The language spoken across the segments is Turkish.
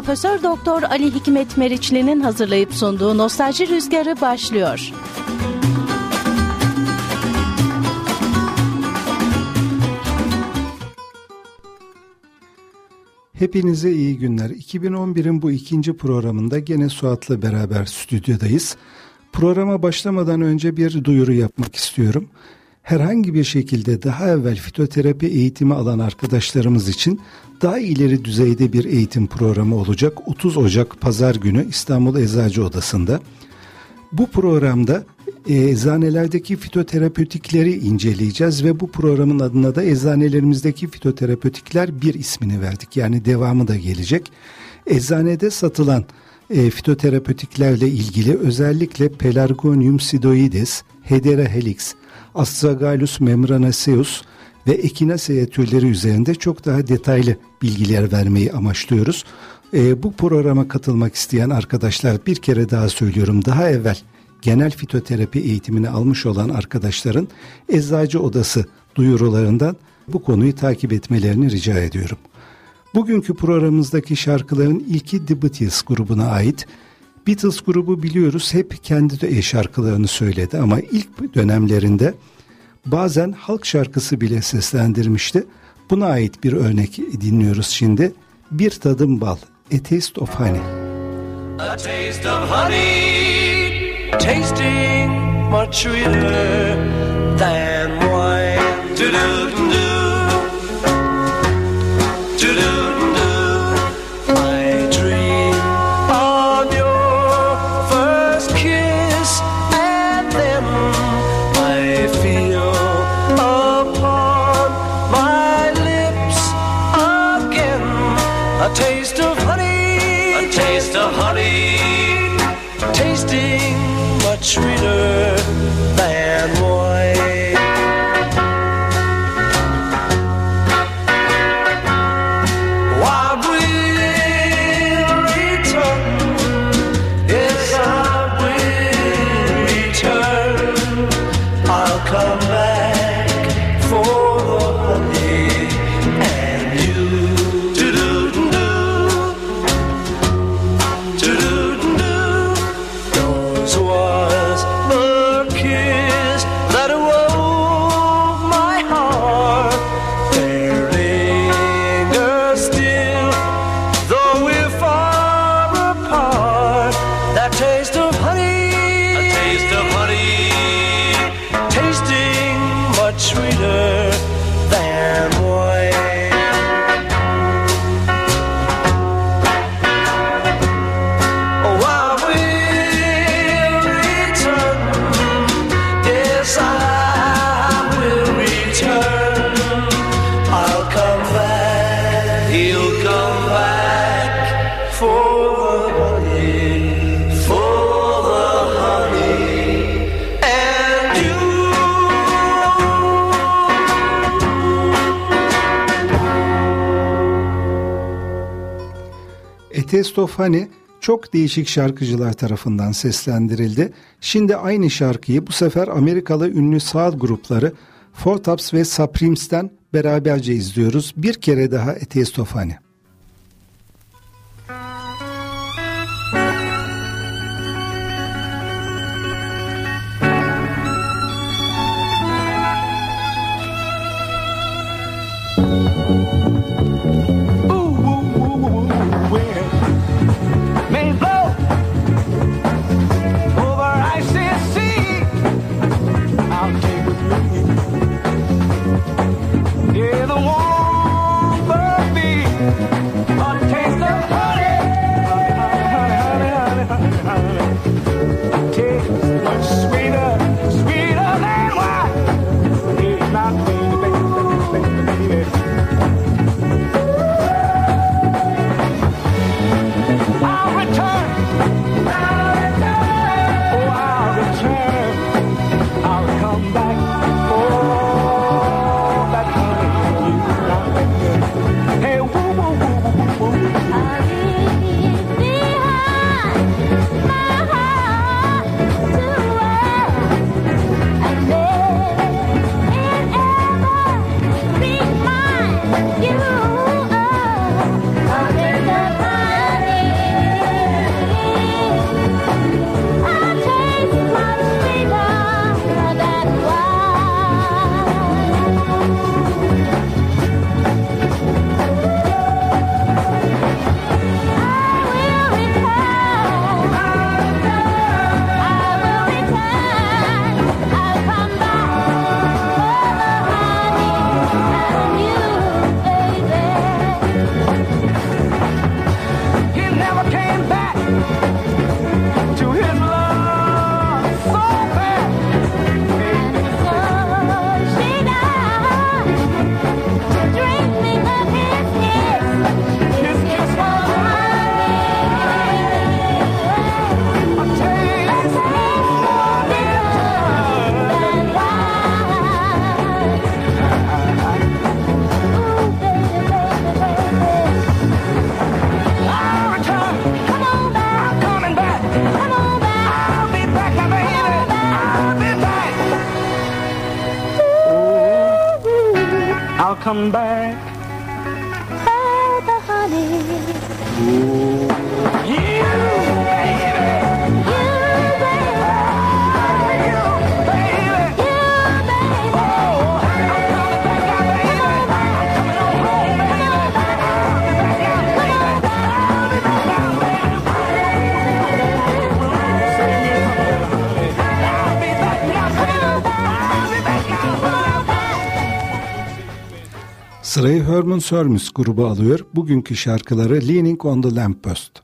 Profesör Doktor Ali Hikmet Meriçli'nin hazırlayıp sunduğu Nostalji Rüzgarı başlıyor. Hepinize iyi günler. 2011'in bu ikinci programında gene Suat'la beraber stüdyodayız. Programa başlamadan önce bir duyuru yapmak istiyorum. Herhangi bir şekilde daha evvel fitoterapi eğitimi alan arkadaşlarımız için daha ileri düzeyde bir eğitim programı olacak 30 Ocak Pazar günü İstanbul Eczacı Odası'nda. Bu programda e, eczanelerdeki fitoterapötikleri inceleyeceğiz ve bu programın adına da eczanelerimizdeki fitoterapötikler bir ismini verdik. Yani devamı da gelecek. Eczanede satılan e, fitoterapötiklerle ilgili özellikle Pelargonium sidoides, Hedera helix, Astragalus membranaceus ve Echinacea türleri üzerinde çok daha detaylı bilgiler vermeyi amaçlıyoruz. E, bu programa katılmak isteyen arkadaşlar bir kere daha söylüyorum daha evvel genel fitoterapi eğitimini almış olan arkadaşların eczacı odası duyurularından bu konuyu takip etmelerini rica ediyorum. Bugünkü programımızdaki şarkıların ilki The Beatles grubuna ait. Beatles grubu biliyoruz hep kendi de şarkılarını söyledi ama ilk dönemlerinde bazen halk şarkısı bile seslendirmişti. Buna ait bir örnek dinliyoruz şimdi. Bir tadım bal, A Taste of Honey. A taste of honey, tasting much sweeter than wine. Do -do -do. just honey Testofani çok değişik şarkıcılar tarafından seslendirildi. Şimdi aynı şarkıyı bu sefer Amerikalı ünlü sağ grupları Four Tops ve Supremes'ten beraberce izliyoruz. Bir kere daha Etestofani. German Service grubu alıyor. Bugünkü şarkıları Leaning on the Lamppost.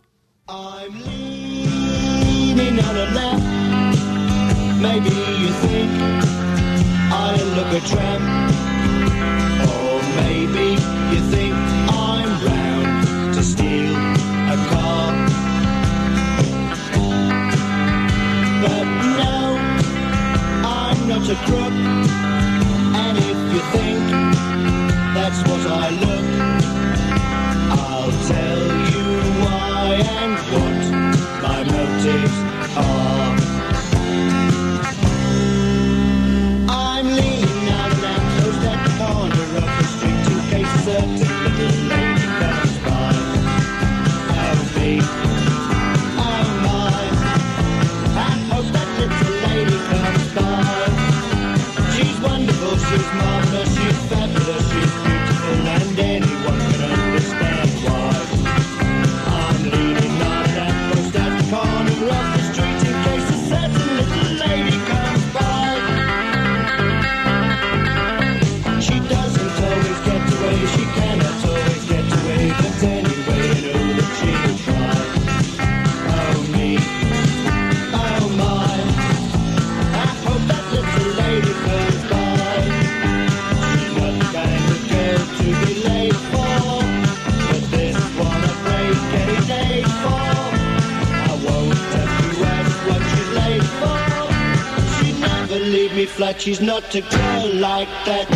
to go like that.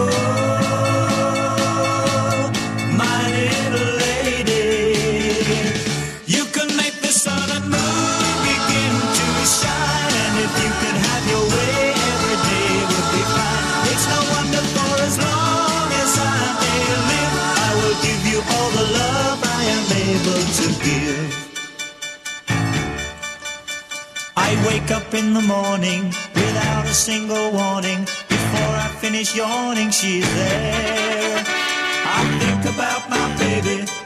wake up in the morning without a single warning. Before I finish yawning, she's there. I think about my baby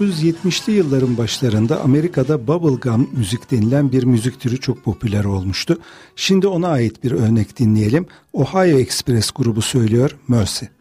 1970'li yılların başlarında Amerika'da bubblegum müzik denilen bir müzik türü çok popüler olmuştu. Şimdi ona ait bir örnek dinleyelim. Ohio Express grubu söylüyor Mercy.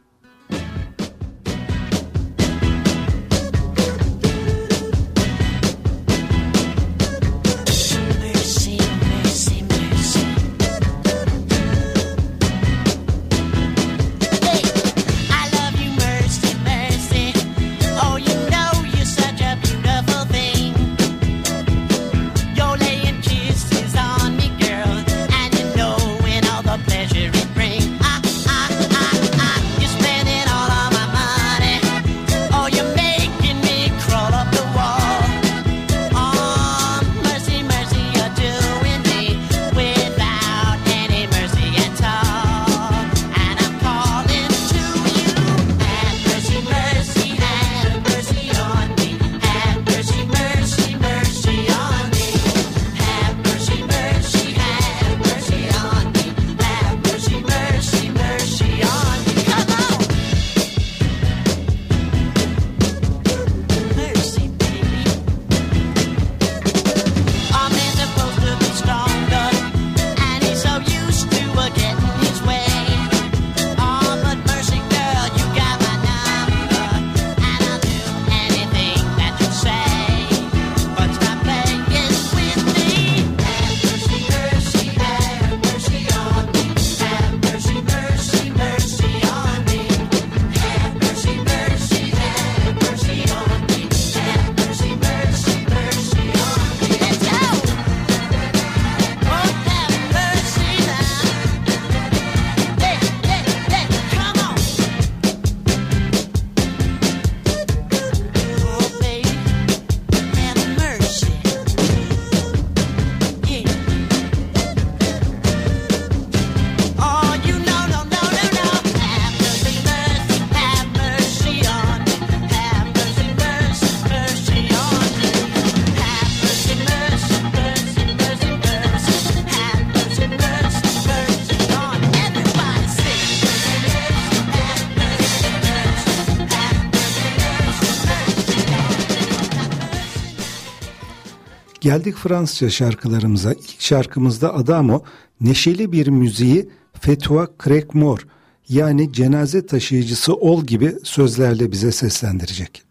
Geldik Fransızca şarkılarımıza. İlk şarkımızda Adamo neşeli bir müziği Fetwa Crackmore yani cenaze taşıyıcısı ol gibi sözlerle bize seslendirecek.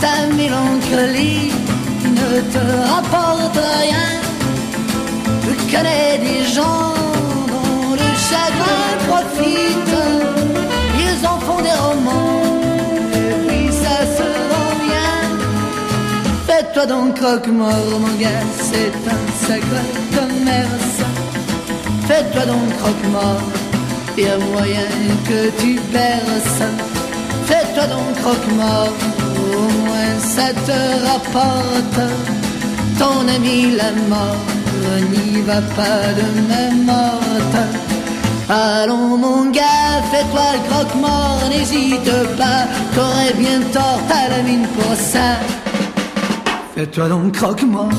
Ta mélancolie ne te rapporte rien. Je connais des gens dont le chagrin? Profite. Ils en font des romans et puis ça se vend bien. Fais-toi donc croque-mort, mon gars, c'est un sacré commerce. Fais-toi donc croque-mort, y a moyen que tu perces. Fais-toi donc croque-mort, au moins ça te rapporte. Ton ami la mort n'y va pas de même morte. Allons mon gars, fais-toi le croque-mort, n'hésite pas, t'aurais bien tort, t'as la mine pour ça. Fais-toi donc croque-mort.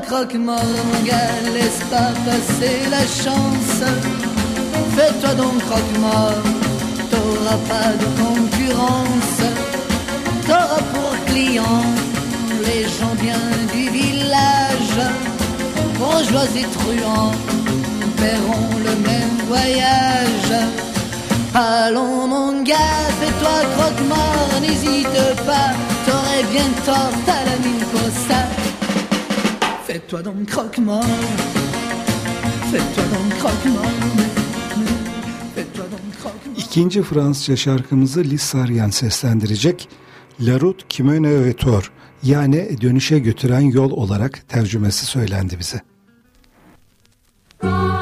croque-mort, mon gars, laisse pas passer la chance. Fais-toi donc croque-mort, t'auras pas de concurrence. T'auras pour client les gens bien du village. Bourgeois et truands paieront le même voyage. Allons mon gars, fais-toi croque-mort, n'hésite pas, t'aurais bien tort à la mine Fais-toi donc croque-mort. İkinci Fransızca şarkımızı Liz Saryan seslendirecek. La route qui mène au retour yani dönüşe götüren yol olarak tercümesi söylendi bize. Müzik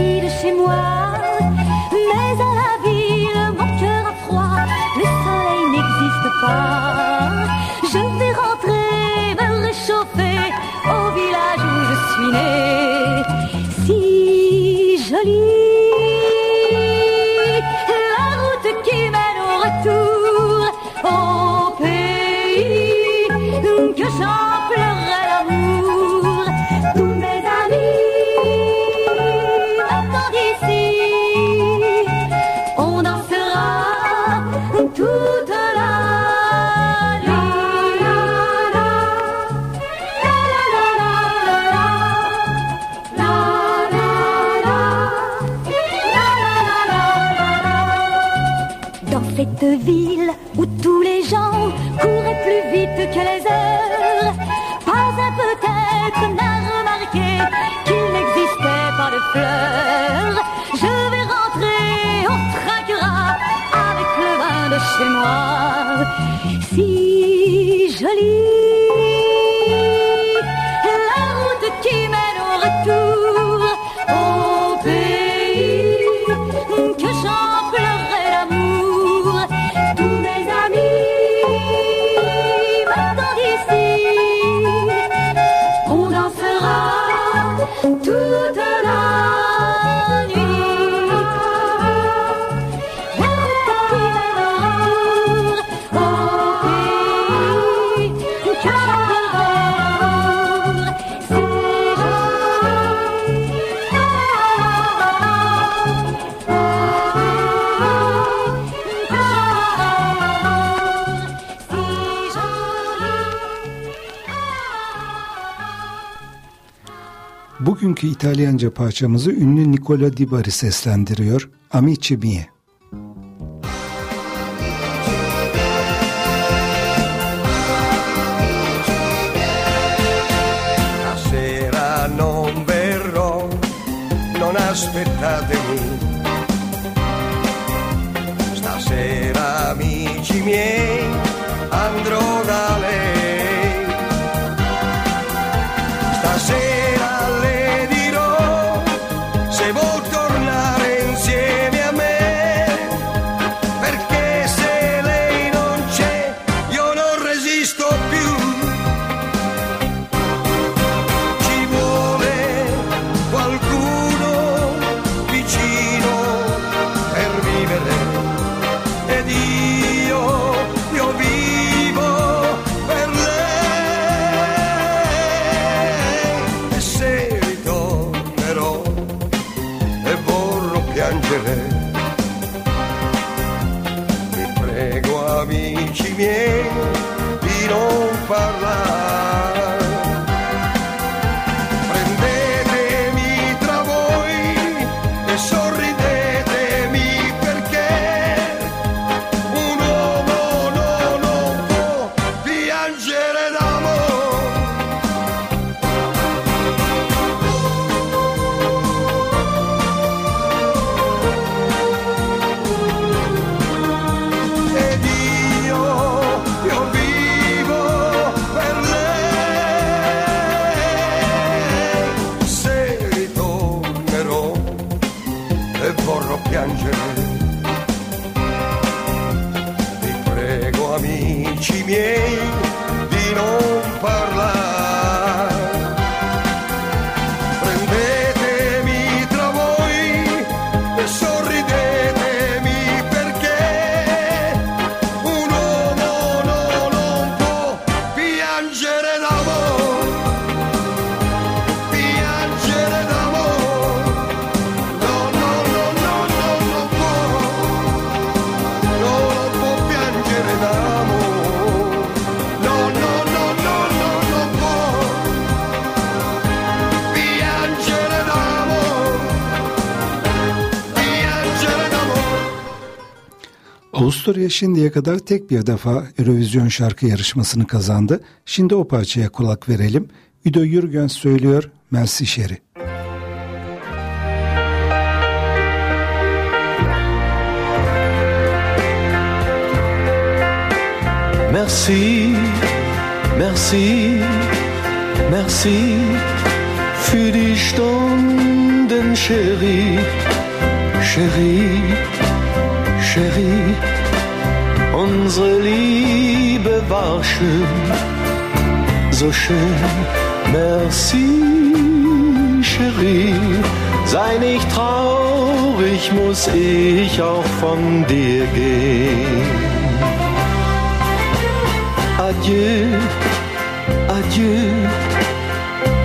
de chez moi. Mais à la ville, mon cœur a froid, le soleil n'existe pas. Je vais rentrer, me réchauffer au village où je suis née. Si jolie. Can I Tout bugünkü İtalyanca parçamızı ünlü Nicola Di Bari seslendiriyor. Amici mie. Avusturya şimdiye kadar tek bir defa Eurovision şarkı yarışmasını kazandı. Şimdi o parçaya kulak verelim. Udo Jürgens söylüyor Mersi Şeri. Merci, merci, merci für die Stunden, Chérie, Chérie, Chérie. Unsere Liebe war schön, so schön. Merci, Chérie. Sei nicht traurig, muss ich auch von dir gehen. Adieu, adieu,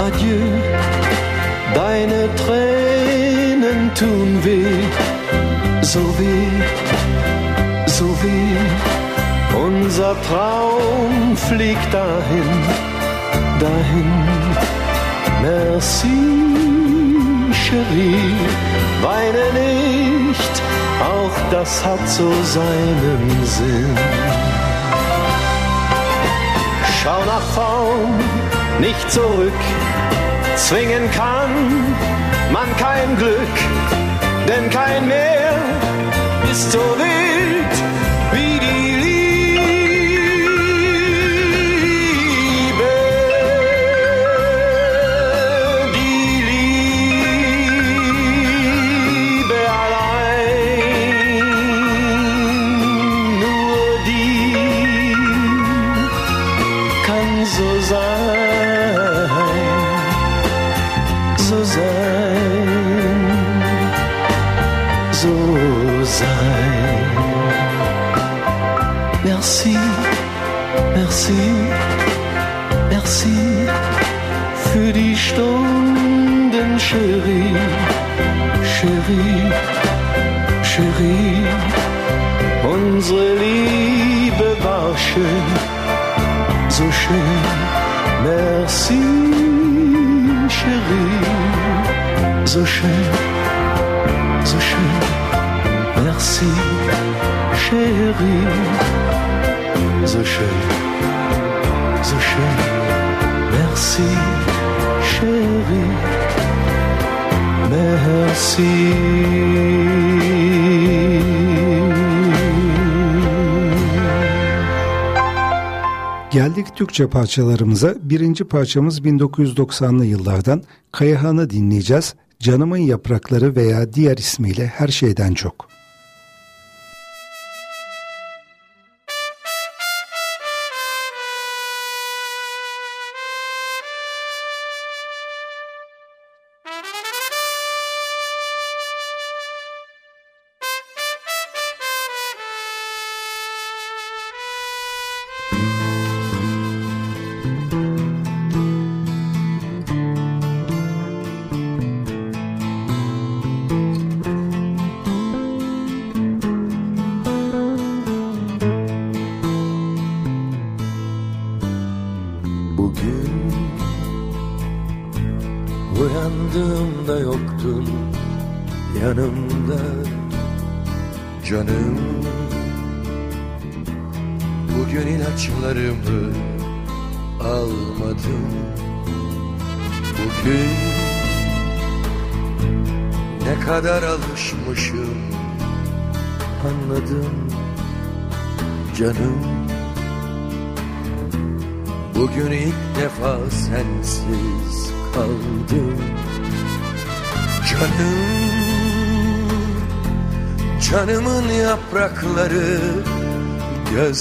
adieu. Deine Tränen tun weh, so weh, Unser Traum fliegt dahin, dahin. Merci, Cherie, weine nicht, auch das hat so seinen Sinn. Schau nach vorn, nicht zurück. Zwingen kann man kein Glück, denn kein Meer ist so wild Chérie, so schön, so schön. Merci, Chérie, merci. Geldik Türkçe parçalarımıza. Birinci parçamız 1990'lı yıllardan Kayahan'ı dinleyeceğiz. Canımın Yaprakları veya diğer ismiyle Her Şeyden Çok.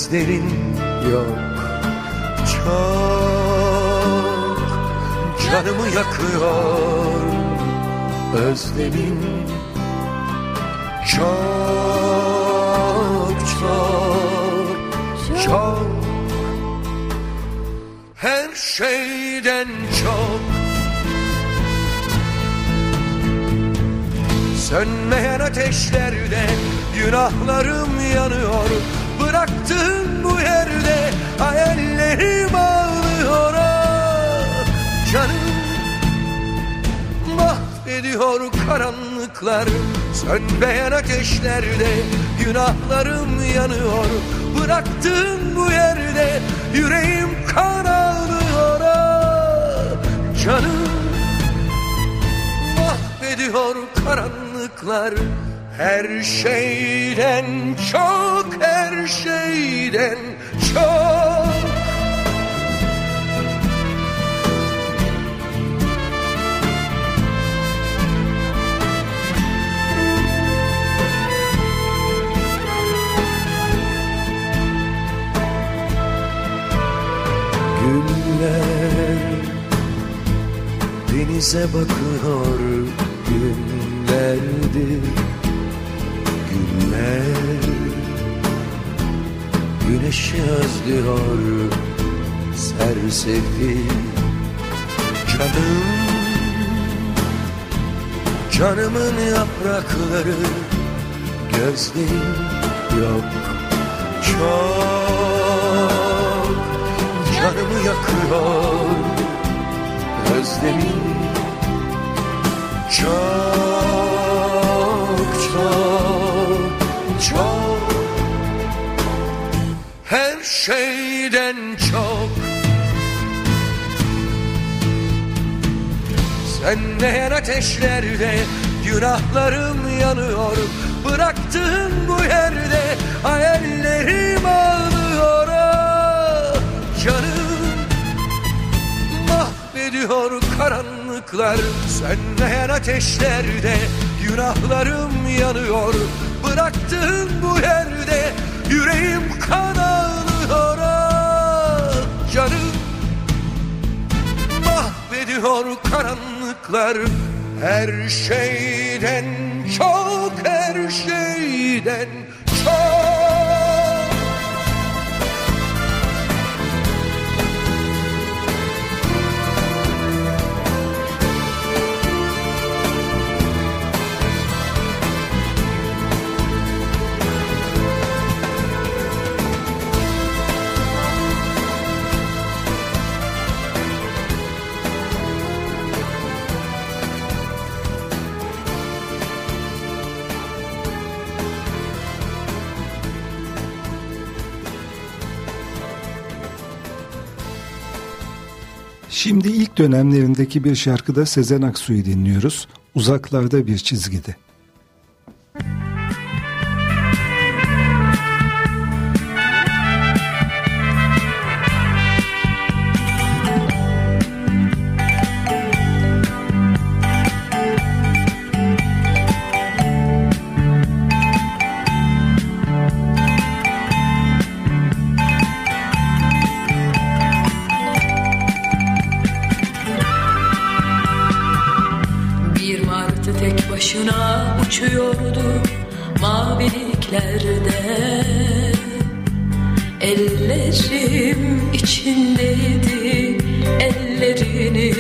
Gözlerin yok. Çok Canımı yakıyor Özlemin. Çok çok Çok. Her şeyden çok. Sönmeyen ateşlerde günahlarım yanıyor Bıraktığın bu yerde hayallerim ağlıyor ah, Canım mahvediyor karanlıklar. Sönmeyen ateşlerde Günahlarım yanıyor. Bıraktığın bu yerde Yüreğim kan ağlıyor ah, Canım mahvediyor karanlıklar Her şeyden çok her şeyden çok. Güller denize bakıyor günlerdir Güller güneşi özlüyor sersefil Canım canımın yaprakları gözlerim yok. Çok canımı yakıyor özlemin çok şeyden çok. Sönmeyen ateşlerde günahlarım yanıyor. Bıraktığın bu yerde hayallerim ağlıyor. Canım mahvediyor karanlıklar. Sönmeyen ateşlerde günahlarım yanıyor. Bıraktığın bu yerde yüreğim kan ah, Canım mahvediyor karanlıklar. Her şeyden çok her şeyden çok Şimdi ilk dönemlerindeki bir şarkıda Sezen Aksu'yu dinliyoruz. Uzaklarda bir çizgide. Başına uçuyordu maviliklerde Ellerim içindeydi ellerini.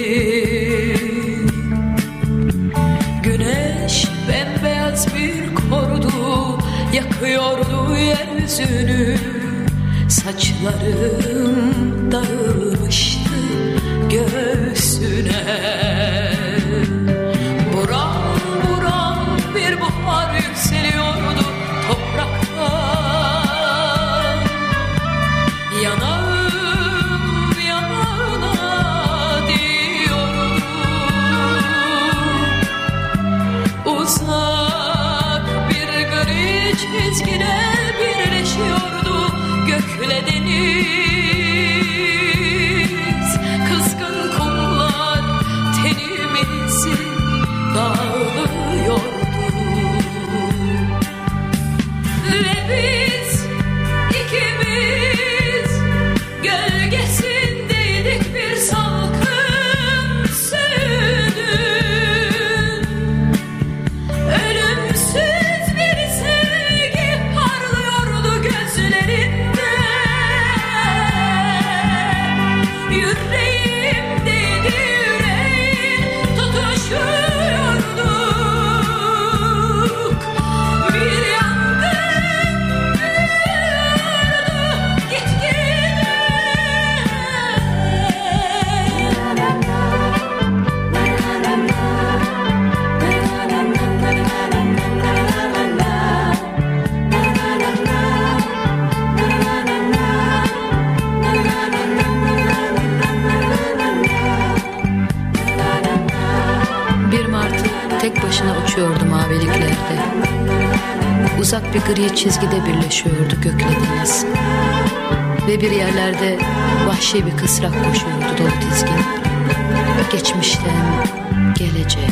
Güneş bembeyaz bir kordu yakıyordu yeryüzünü Saçlarım dağılmıştı göğsüne yerde Uzak bir gri çizgide birleşiyordu gökle deniz. Ve bir yerlerde vahşi bir kısrak koşuyordu dolu dizgin Geçmişten geleceğe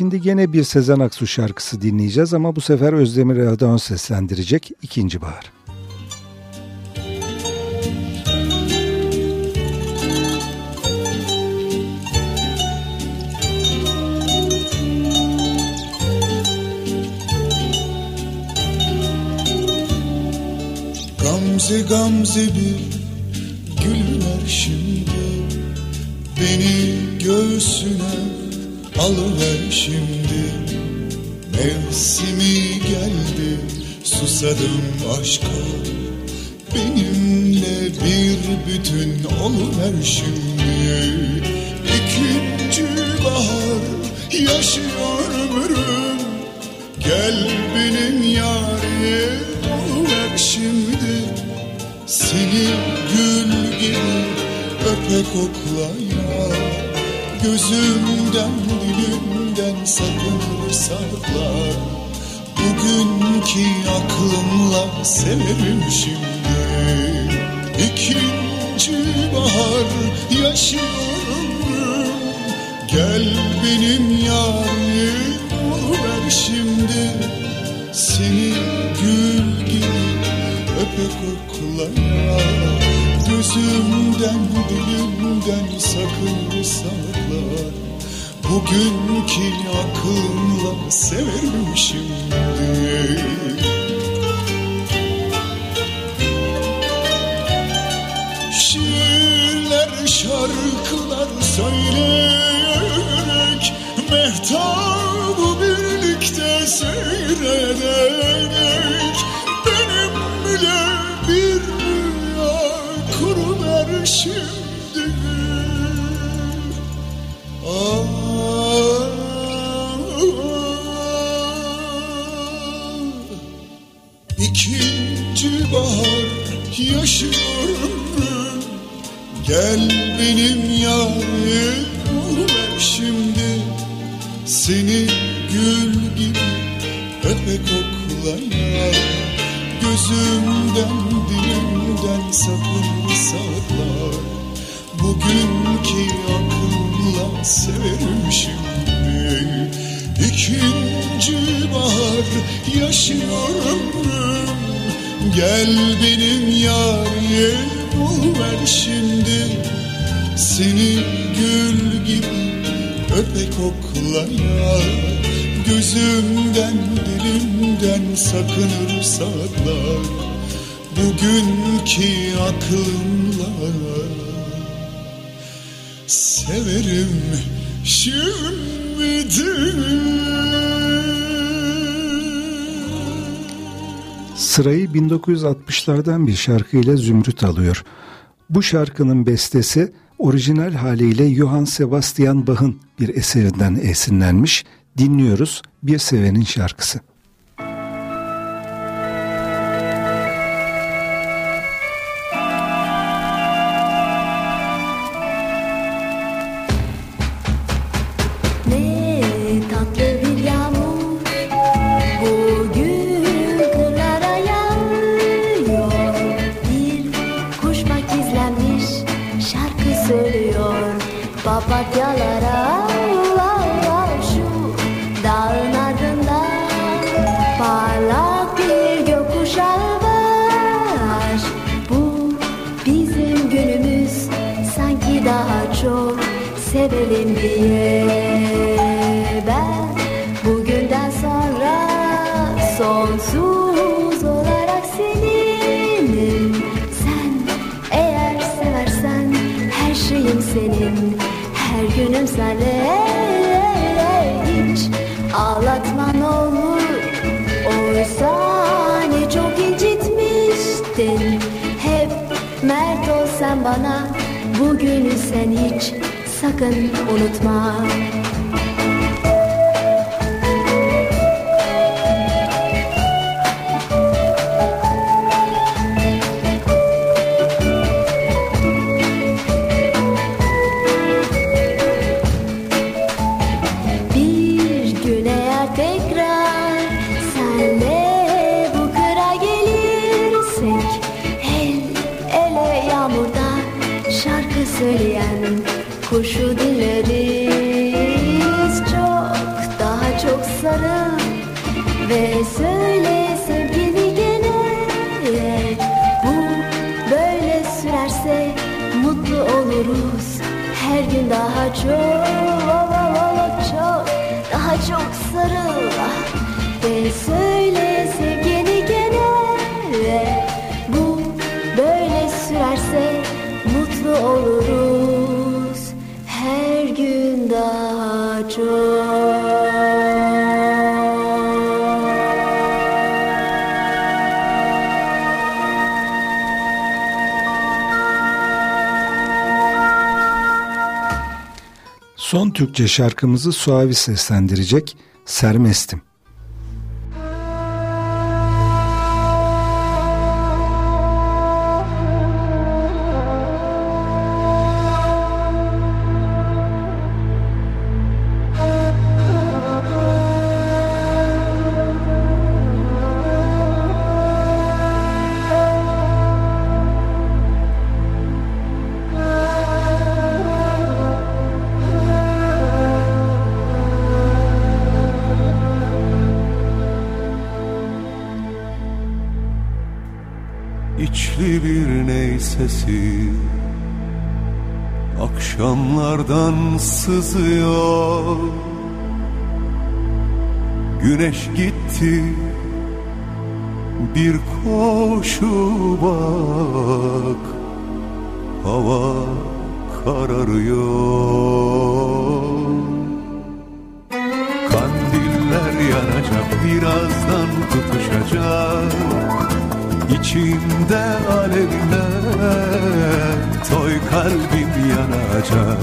Şimdi gene bir Sezen Aksu şarkısı dinleyeceğiz ama bu sefer Özdemir Erdoğan seslendirecek ikinci bahar. Gamze gamze bir gül ver şimdi Beni göğsüne alıver şimdi. Mevsimi geldi. Susadım aşka. Benimle bir bütün oluver şimdi. İkinci bahar yaşıyor ömrüm. Gel benim yarim oluver şimdi. Seni gül gibi öpe koklaya Gözümden dilimden sakın sakla Bugünkü aklımla severim şimdi. İkinci bahar yaşıyorum. Gel benim yarim oluver şimdi. Seni gül gibi öpe koklaya Gözümden dilimden sakın sakla Bugünkü aklımla severim şimdi Şiirler şarkılar söyleyerek Mehtabı birlikte seyrederek İkinci bahar yaşıyorum. Gel benim yarim oluver şimdi. Seni gül gibi öpe koklaya Gözümden dilimden sakın sakla. Bugünkü aklımla severim şimdi İkinci bahar yaşıyorum Gel benim yarim oluver şimdi. Seni gül gibi öpe koklaya Gözümden dilimden sakınır saklar. Bugünkü aklımla Severim şimdi Sırayı 1960'lardan bir şarkıyla Zümrüt alıyor. Bu şarkının bestesi orijinal haliyle Johann Sebastian Bach'ın bir eserinden esinlenmiş. Dinliyoruz Bir Sevenin şarkısı. Sevelim diye. Ben bugünden sonra sonsuz olarak seninim. Sen eğer seversen her şeyim senin. Her günüm senle. Hiç ağlatman olur sakın unutma Türkçe şarkımızı Suavi seslendirecek Sermestim. Sızıyor. Güneş gitti bir koşu bak. Hava kararıyor. Kandiller yanacak birazdan tutuşacak. İçimde alevler Toy kalbim yanacak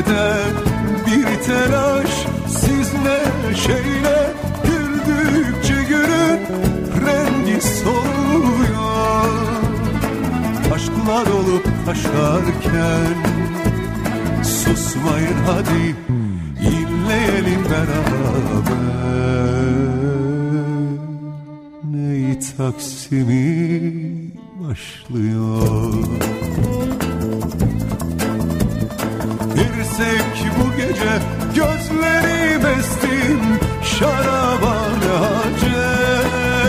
Sakilerde bir telaş Siz neşeyle güldükçe günün rengi soluyor Aşklar olup taşarken Susmayın hadi inleyelim beraber. Ney Taksimi başlıyor Dirsek bu gece gözlerim estim Şaraba ne hacet?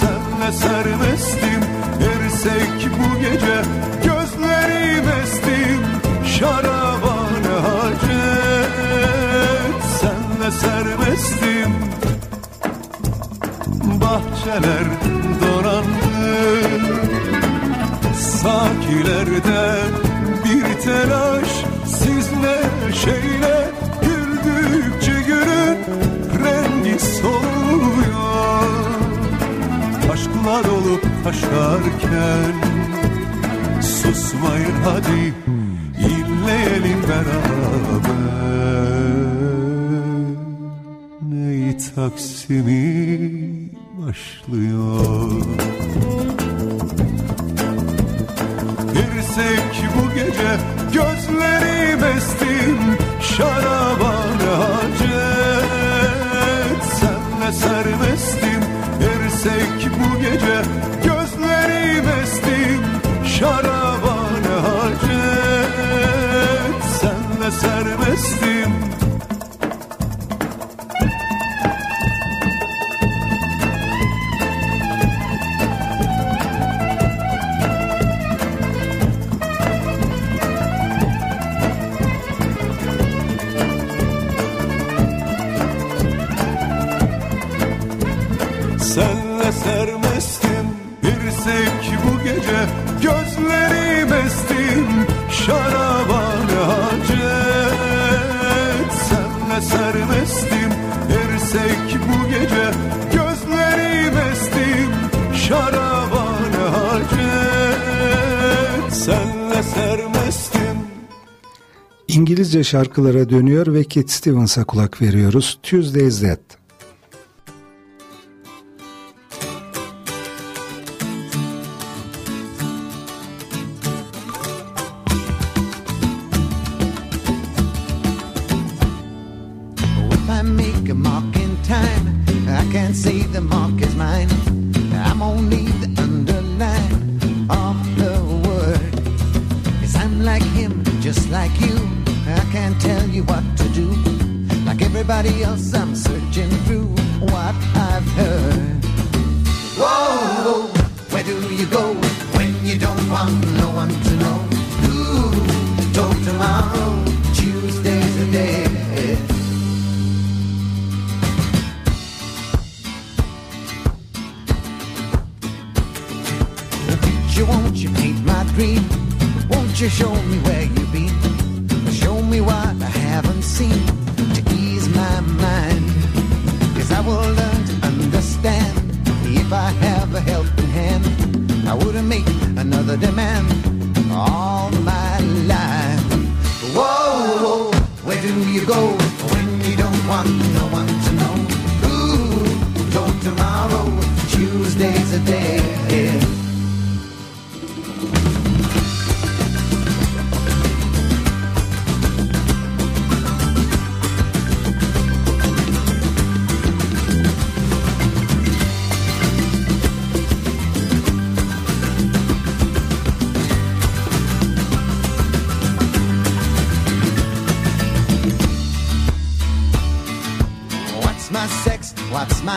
Senle sermestim Dirsek bu gece gözlerim estim Şaraba ne hacet? Senle sermestim Bahçeler donandı Sakilerde bir telaş neşeyle güldükçe günün rengi soluyor. Aşkla dolup taşarken susmayın hadi inleyelim beraber. Ney taksimi başlıyor? sermestim Bir sevk bu gece gözleri bestim. Şaraba ne hacet Senle sermestim. Bir sevk bu gece gözleri bestim. Şaraba ne hacet Senle sermestim. İngilizce şarkılara dönüyor ve Kit Stevens'a kulak veriyoruz. Tuesday's That.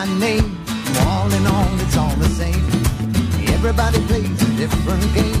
my name. All in all, it's all the same. Everybody plays a different game.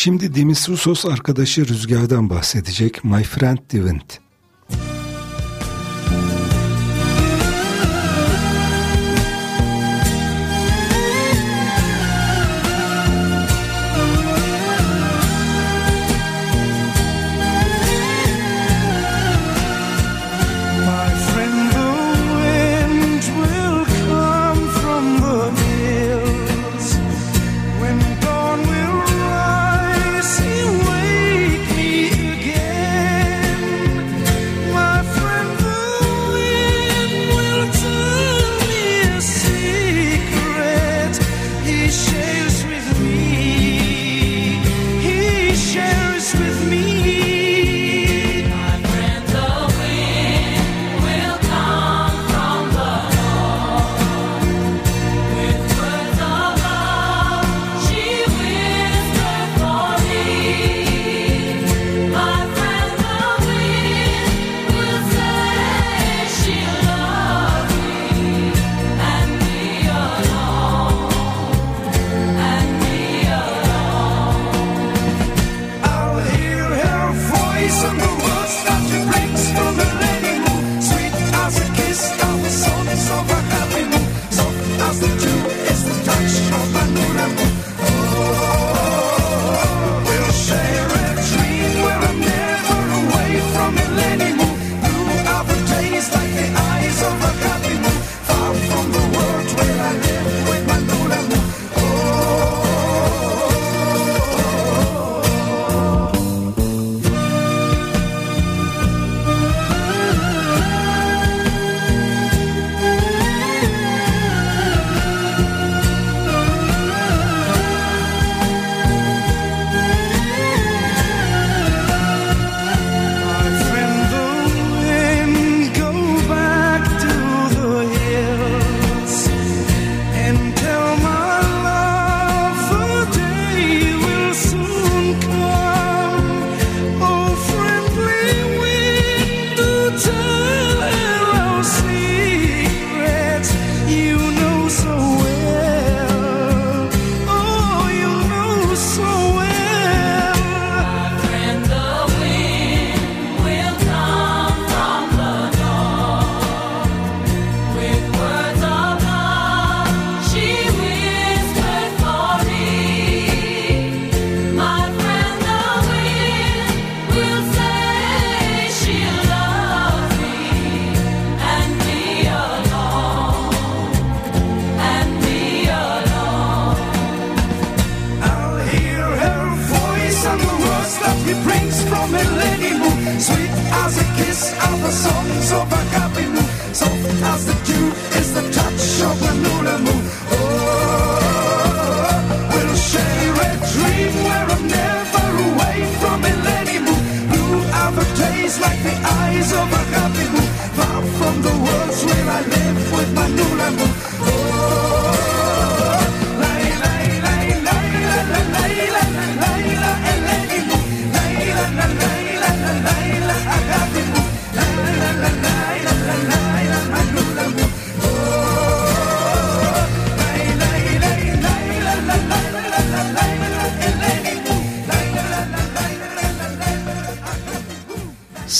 Şimdi Dimitri Sos arkadaşı Rüzgar'dan bahsedecek My Friend Divint.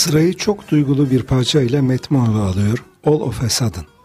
Sırayı çok duygulu bir parça ile Matt Monro alıyor. All of a Sudden.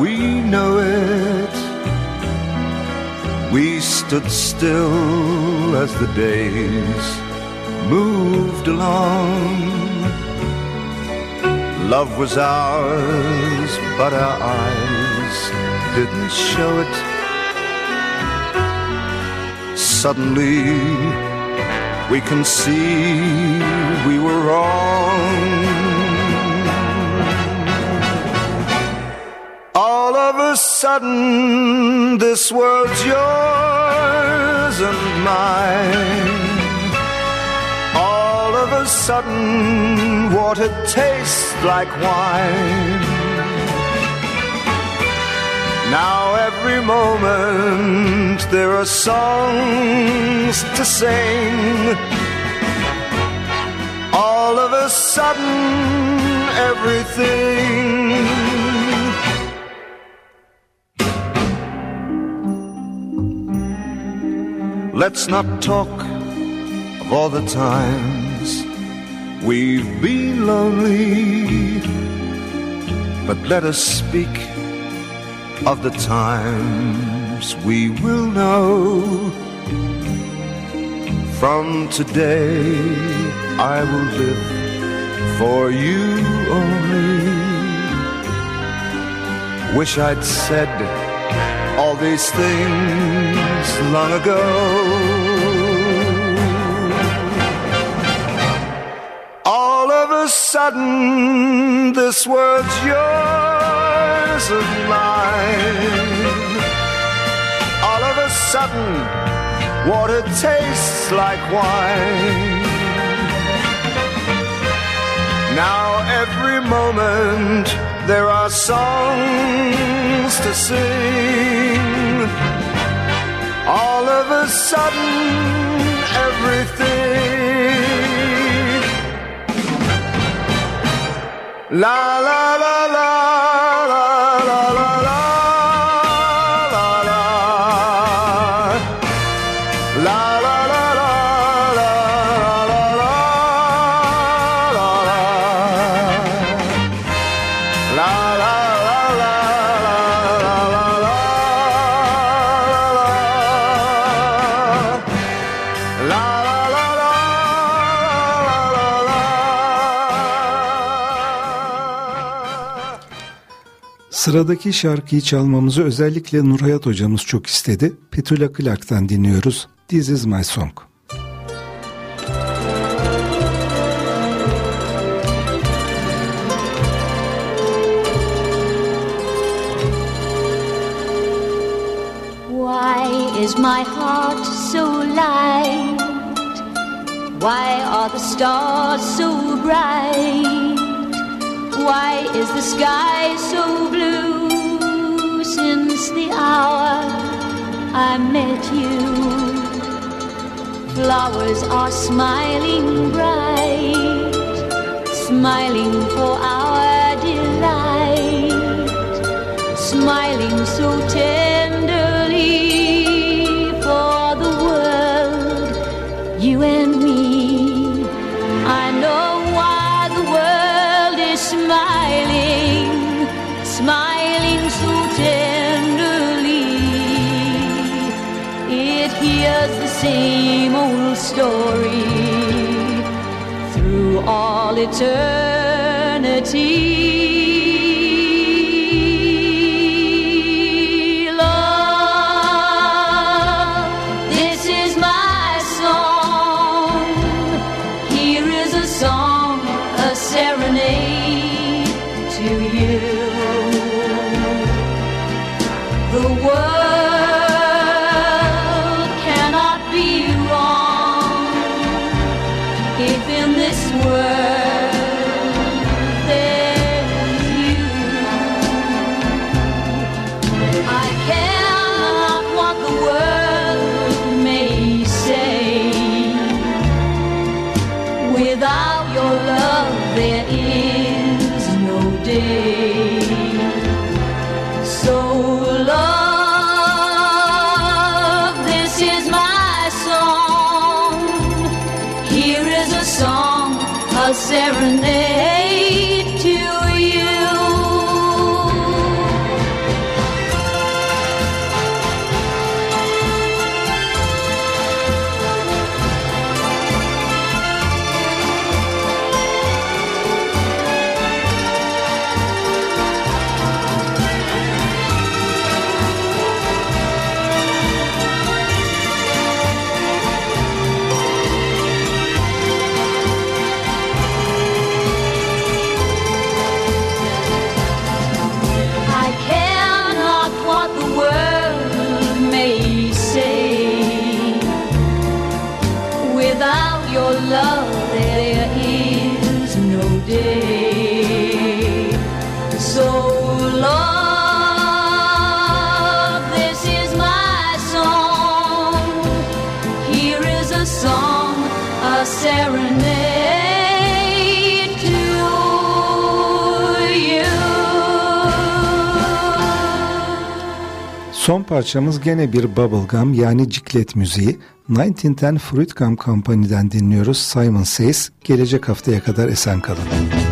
we know it. We stood still as the days moved along. Love was ours, but our eyes didn't show it. Suddenly, we can see we were wrong. of a sudden, this world's yours and mine. All of a sudden, water tastes like wine. Now, every moment, there are songs to sing. All of a sudden, everything Let's not talk of all the times we've been lonely, but let us speak of the times we will know. From today, I will live for you only. Wish I'd said these things long ago. All of a sudden, this world's yours and mine. All of a sudden, water tastes like wine. Now every moment there are songs to sing. All of a sudden, everything. La la la la Sıradaki şarkıyı çalmamızı özellikle Nurhayat hocamız çok istedi. Petula Clark'tan dinliyoruz. This is my song. Why is my heart so light? Why are the stars so bright? Why is the sky so blue since the hour I met you? Flowers are smiling bright, smiling for our delight, smiling so tenderly same old story through all eternity. Serenade Son parçamız gene bir bubblegum yani ciklet müziği. 1910 Fruitgum Company'den dinliyoruz Simon Says. Gelecek haftaya kadar esen kalın. Müzik